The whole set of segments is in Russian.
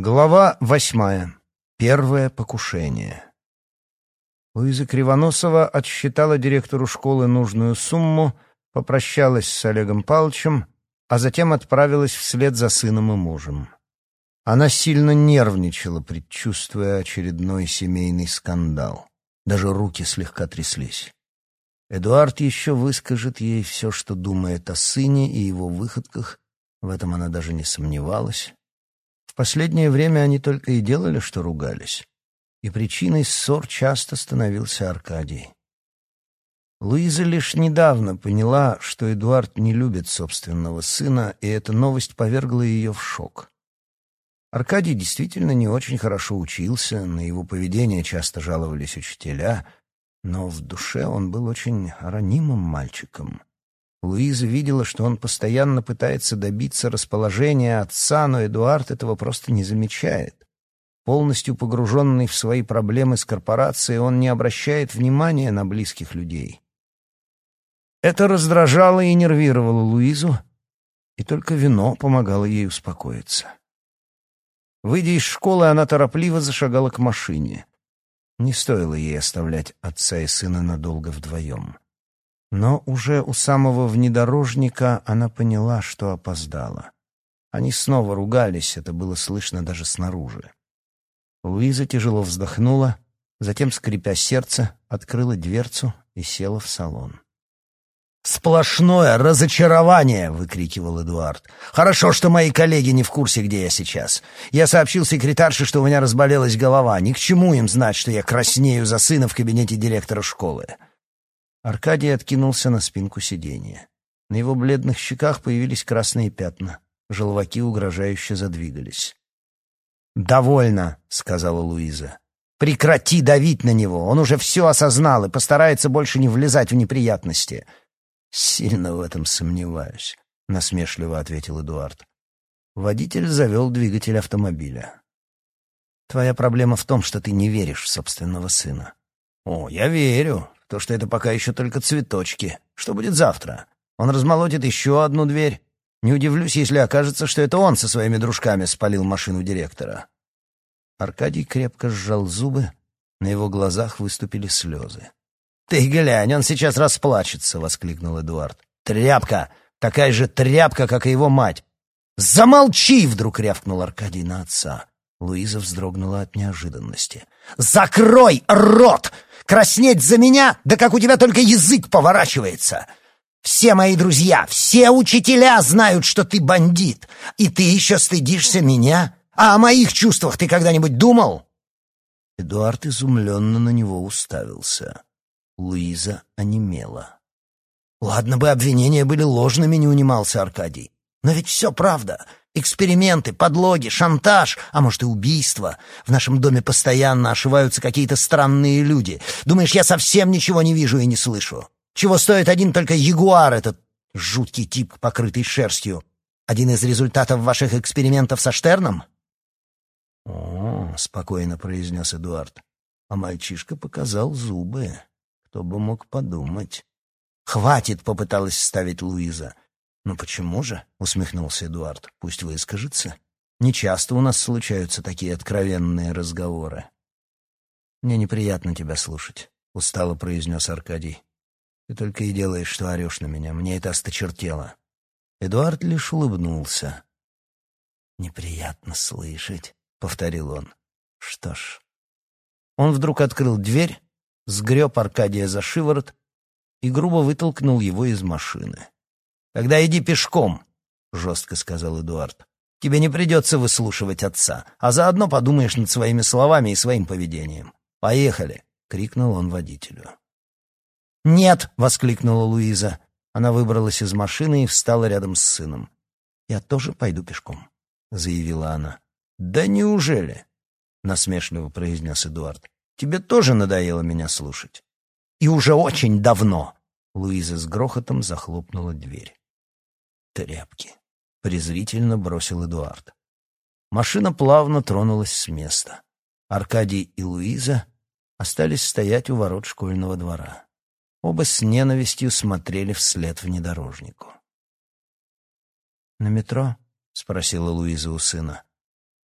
Глава восьмая. Первое покушение. Луиза Кривоносова отсчитала директору школы нужную сумму, попрощалась с Олегом Павловичем, а затем отправилась вслед за сыном и мужем. Она сильно нервничала, предчувствуя очередной семейный скандал. Даже руки слегка тряслись. Эдуард еще выскажет ей все, что думает о сыне и его выходках, в этом она даже не сомневалась последнее время они только и делали, что ругались. И причиной ссор часто становился Аркадий. Луиза лишь недавно поняла, что Эдуард не любит собственного сына, и эта новость повергла ее в шок. Аркадий действительно не очень хорошо учился, на его поведение часто жаловались учителя, но в душе он был очень ранимым мальчиком. Луиза видела, что он постоянно пытается добиться расположения отца, но Эдуард этого просто не замечает. Полностью погруженный в свои проблемы с корпорацией, он не обращает внимания на близких людей. Это раздражало и нервировало Луизу, и только вино помогало ей успокоиться. Выйдя из школы, она торопливо зашагала к машине. Не стоило ей оставлять отца и сына надолго вдвоем. Но уже у самого внедорожника она поняла, что опоздала. Они снова ругались, это было слышно даже снаружи. Луиза тяжело вздохнула, затем, скрипя сердце, открыла дверцу и села в салон. «Сплошное разочарование!» — выкрикивал Эдуард. «Хорошо, что мои коллеги не в курсе, где я сейчас. Я сообщил секретарше, что у меня разболелась голова. Ни к чему им знать, что я краснею за сына в кабинете директора школы». Аркадий откинулся на спинку сиденья. На его бледных щеках появились красные пятна. Желваки угрожающе задвигались. «Довольно», — сказала Луиза. «Прекрати давить на него. Он уже все осознал и постарается больше не влезать в неприятности». «Сильно в этом сомневаюсь», — насмешливо ответил Эдуард. Водитель завел двигатель автомобиля. «Твоя проблема в том, что ты не веришь в собственного сына». «О, я верю то, что это пока еще только цветочки. Что будет завтра? Он размолотит еще одну дверь. Не удивлюсь, если окажется, что это он со своими дружками спалил машину директора. Аркадий крепко сжал зубы, на его глазах выступили слезы. «Ты глянь, он сейчас расплачется!» — воскликнул Эдуард. «Тряпка! Такая же тряпка, как и его мать!» «Замолчи!» — вдруг рявкнул Аркадий на отца. Луиза вздрогнула от неожиданности. «Закрой рот! Краснеть за меня? Да как у тебя только язык поворачивается! Все мои друзья, все учителя знают, что ты бандит, и ты еще стыдишься меня? А о моих чувствах ты когда-нибудь думал?» Эдуард изумленно на него уставился. Луиза онемела. «Ладно бы обвинения были ложными», — не унимался Аркадий. «Но ведь все правда. Эксперименты, подлоги, шантаж, а может и убийство. В нашем доме постоянно ошиваются какие-то странные люди. Думаешь, я совсем ничего не вижу и не слышу? Чего стоит один только ягуар, этот жуткий тип, покрытый шерстью? Один из результатов ваших экспериментов со Штерном? «О, — спокойно произнес Эдуард, — а мальчишка показал зубы. Кто бы мог подумать?» «Хватит!» — попыталась ставить Луиза. «Ну почему же?» — усмехнулся Эдуард. «Пусть выскажется. Нечасто у нас случаются такие откровенные разговоры». «Мне неприятно тебя слушать», — устало произнес Аркадий. «Ты только и делаешь, что орешь на меня. Мне это осточертело». Эдуард лишь улыбнулся. «Неприятно слышать», — повторил он. «Что ж». Он вдруг открыл дверь, сгреб Аркадия за шиворот и грубо вытолкнул его из машины. «Тогда иди пешком», — жестко сказал Эдуард. «Тебе не придется выслушивать отца, а заодно подумаешь над своими словами и своим поведением. Поехали!» — крикнул он водителю. «Нет!» — воскликнула Луиза. Она выбралась из машины и встала рядом с сыном. «Я тоже пойду пешком», — заявила она. «Да неужели?» — насмешливо произнес Эдуард. «Тебе тоже надоело меня слушать?» «И уже очень давно!» Луиза с грохотом захлопнула дверь тряпки», — презрительно бросил Эдуард. Машина плавно тронулась с места. Аркадий и Луиза остались стоять у ворот школьного двора. Оба с ненавистью смотрели вслед внедорожнику. «На метро?» — спросила Луиза у сына.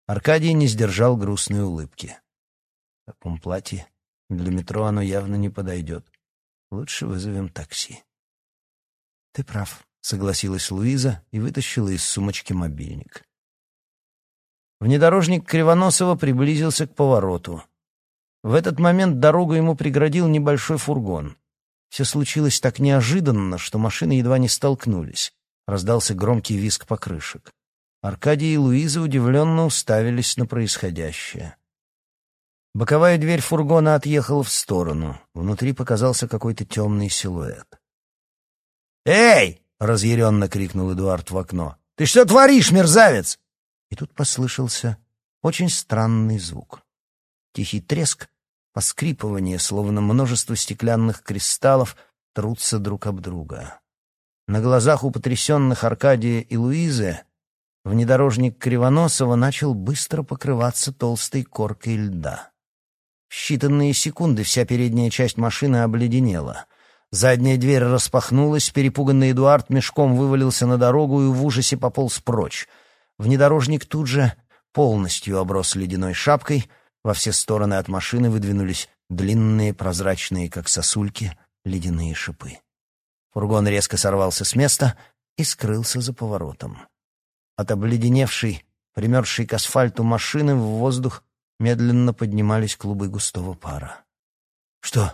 Аркадий не сдержал грустной улыбки. В таком платье для метро оно явно не подойдет. Лучше вызовем такси. Ты прав, согласилась Луиза и вытащила из сумочки мобильник. Внедорожник Кривоносова приблизился к повороту. В этот момент дорогу ему преградил небольшой фургон. Все случилось так неожиданно, что машины едва не столкнулись. Раздался громкий визг покрышек. Аркадий и Луиза удивленно уставились на происходящее. Боковая дверь фургона отъехала в сторону. Внутри показался какой-то темный силуэт. «Эй!» — разъяренно крикнул Эдуард в окно. «Ты что творишь, мерзавец?» И тут послышался очень странный звук. Тихий треск, поскрипывание, словно множество стеклянных кристаллов трутся друг об друга. На глазах у потрясенных Аркадия и Луизы внедорожник Кривоносова начал быстро покрываться толстой коркой льда. В считанные секунды вся передняя часть машины обледенела. Задняя дверь распахнулась, перепуганный Эдуард мешком вывалился на дорогу и в ужасе пополз прочь. Внедорожник тут же полностью оброс ледяной шапкой, во все стороны от машины выдвинулись длинные, прозрачные, как сосульки, ледяные шипы. Фургон резко сорвался с места и скрылся за поворотом. От обледеневшей, примерзшей к асфальту машины в воздух медленно поднимались клубы густого пара. «Что?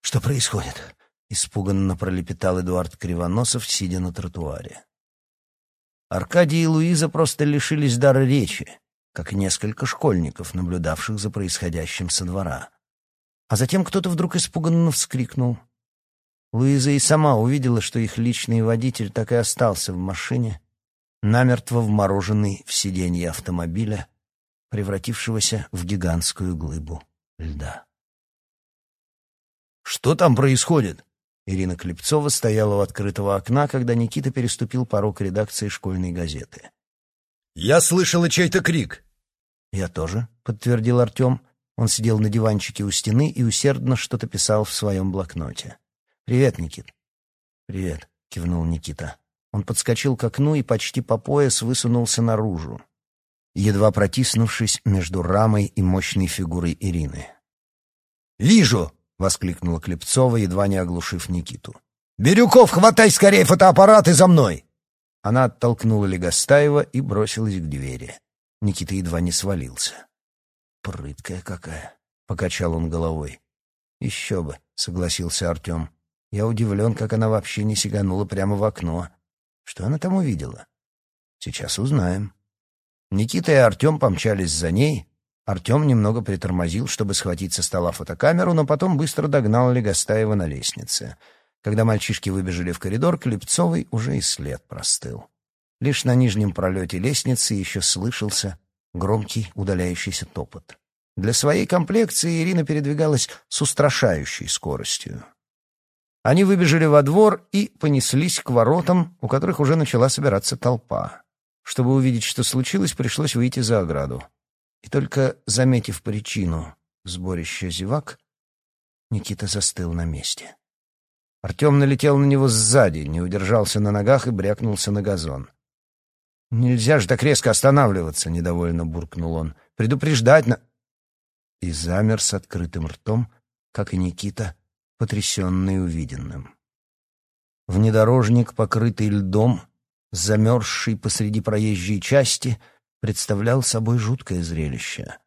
Что происходит?» — испуганно пролепетал Эдуард Кривоносов, сидя на тротуаре. Аркадий и Луиза просто лишились дара речи, как несколько школьников, наблюдавших за происходящим со двора. А затем кто-то вдруг испуганно вскрикнул. Луиза и сама увидела, что их личный водитель так и остался в машине, намертво вмороженный в сиденье автомобиля, превратившегося в гигантскую глыбу льда. «Что там происходит?» Ирина Клепцова стояла у открытого окна, когда Никита переступил порог редакции школьной газеты. «Я слышала чей-то крик!» «Я тоже», — подтвердил Артем. Он сидел на диванчике у стены и усердно что-то писал в своем блокноте. «Привет, Никит». «Привет», — кивнул Никита. Он подскочил к окну и почти по пояс высунулся наружу едва протиснувшись между рамой и мощной фигурой Ирины. «Вижу!» — воскликнула Клепцова, едва не оглушив Никиту. «Бирюков, хватай скорее фотоаппарат и за мной!» Она оттолкнула Легостаева и бросилась к двери. Никита едва не свалился. «Прыткая какая!» — покачал он головой. «Еще бы!» — согласился Артем. «Я удивлен, как она вообще не сиганула прямо в окно. Что она там увидела?» «Сейчас узнаем». Никита и Артем помчались за ней. Артем немного притормозил, чтобы схватить со стола фотокамеру, но потом быстро догнал Легостаева на лестнице. Когда мальчишки выбежали в коридор, Клепцовой уже и след простыл. Лишь на нижнем пролете лестницы еще слышался громкий удаляющийся топот. Для своей комплекции Ирина передвигалась с устрашающей скоростью. Они выбежали во двор и понеслись к воротам, у которых уже начала собираться толпа. Чтобы увидеть, что случилось, пришлось выйти за ограду. И только заметив причину сборища зевак, Никита застыл на месте. Артем налетел на него сзади, не удержался на ногах и брякнулся на газон. «Нельзя же так резко останавливаться!» — недовольно буркнул он. «Предупреждать на...» И замер с открытым ртом, как и Никита, потрясенный увиденным. Внедорожник, покрытый льдом, замерзший посреди проезжей части, представлял собой жуткое зрелище,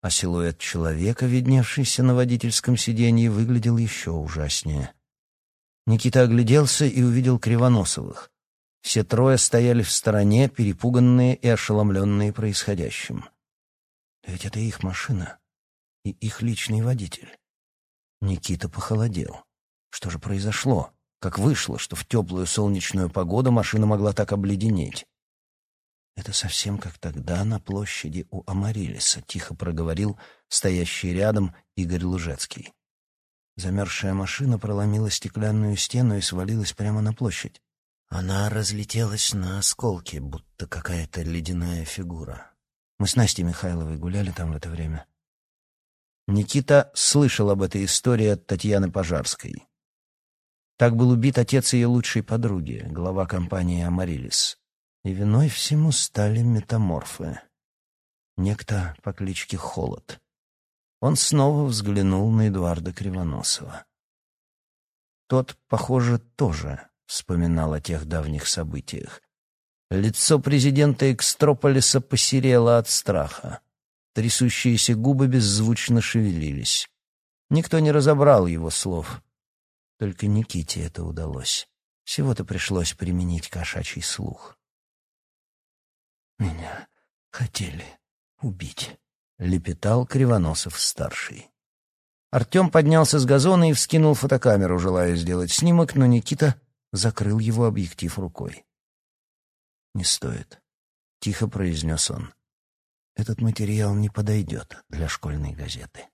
а силуэт человека, видневшийся на водительском сиденье, выглядел еще ужаснее. Никита огляделся и увидел Кривоносовых. Все трое стояли в стороне, перепуганные и ошеломленные происходящим. ведь это их машина и их личный водитель. Никита похолодел. Что же произошло? Как вышло, что в теплую солнечную погоду машина могла так обледенеть? «Это совсем как тогда на площади у Амарилиса», — тихо проговорил стоящий рядом Игорь Лужецкий. Замерзшая машина проломила стеклянную стену и свалилась прямо на площадь. Она разлетелась на осколки, будто какая-то ледяная фигура. Мы с Настей Михайловой гуляли там в это время. Никита слышал об этой истории от Татьяны Пожарской. Так был убит отец ее лучшей подруги, глава компании «Амарилис». И виной всему стали метаморфы. некто по кличке Холод. Он снова взглянул на Эдуарда Кривоносова. Тот, похоже, тоже вспоминал о тех давних событиях. Лицо президента Экстрополиса посерело от страха. Трясущиеся губы беззвучно шевелились. Никто не разобрал его слов. Только Никите это удалось. Всего-то пришлось применить кошачий слух. «Меня хотели убить», — лепетал Кривоносов-старший. Артем поднялся с газона и вскинул фотокамеру, желая сделать снимок, но Никита закрыл его объектив рукой. «Не стоит», — тихо произнес он. «Этот материал не подойдет для школьной газеты».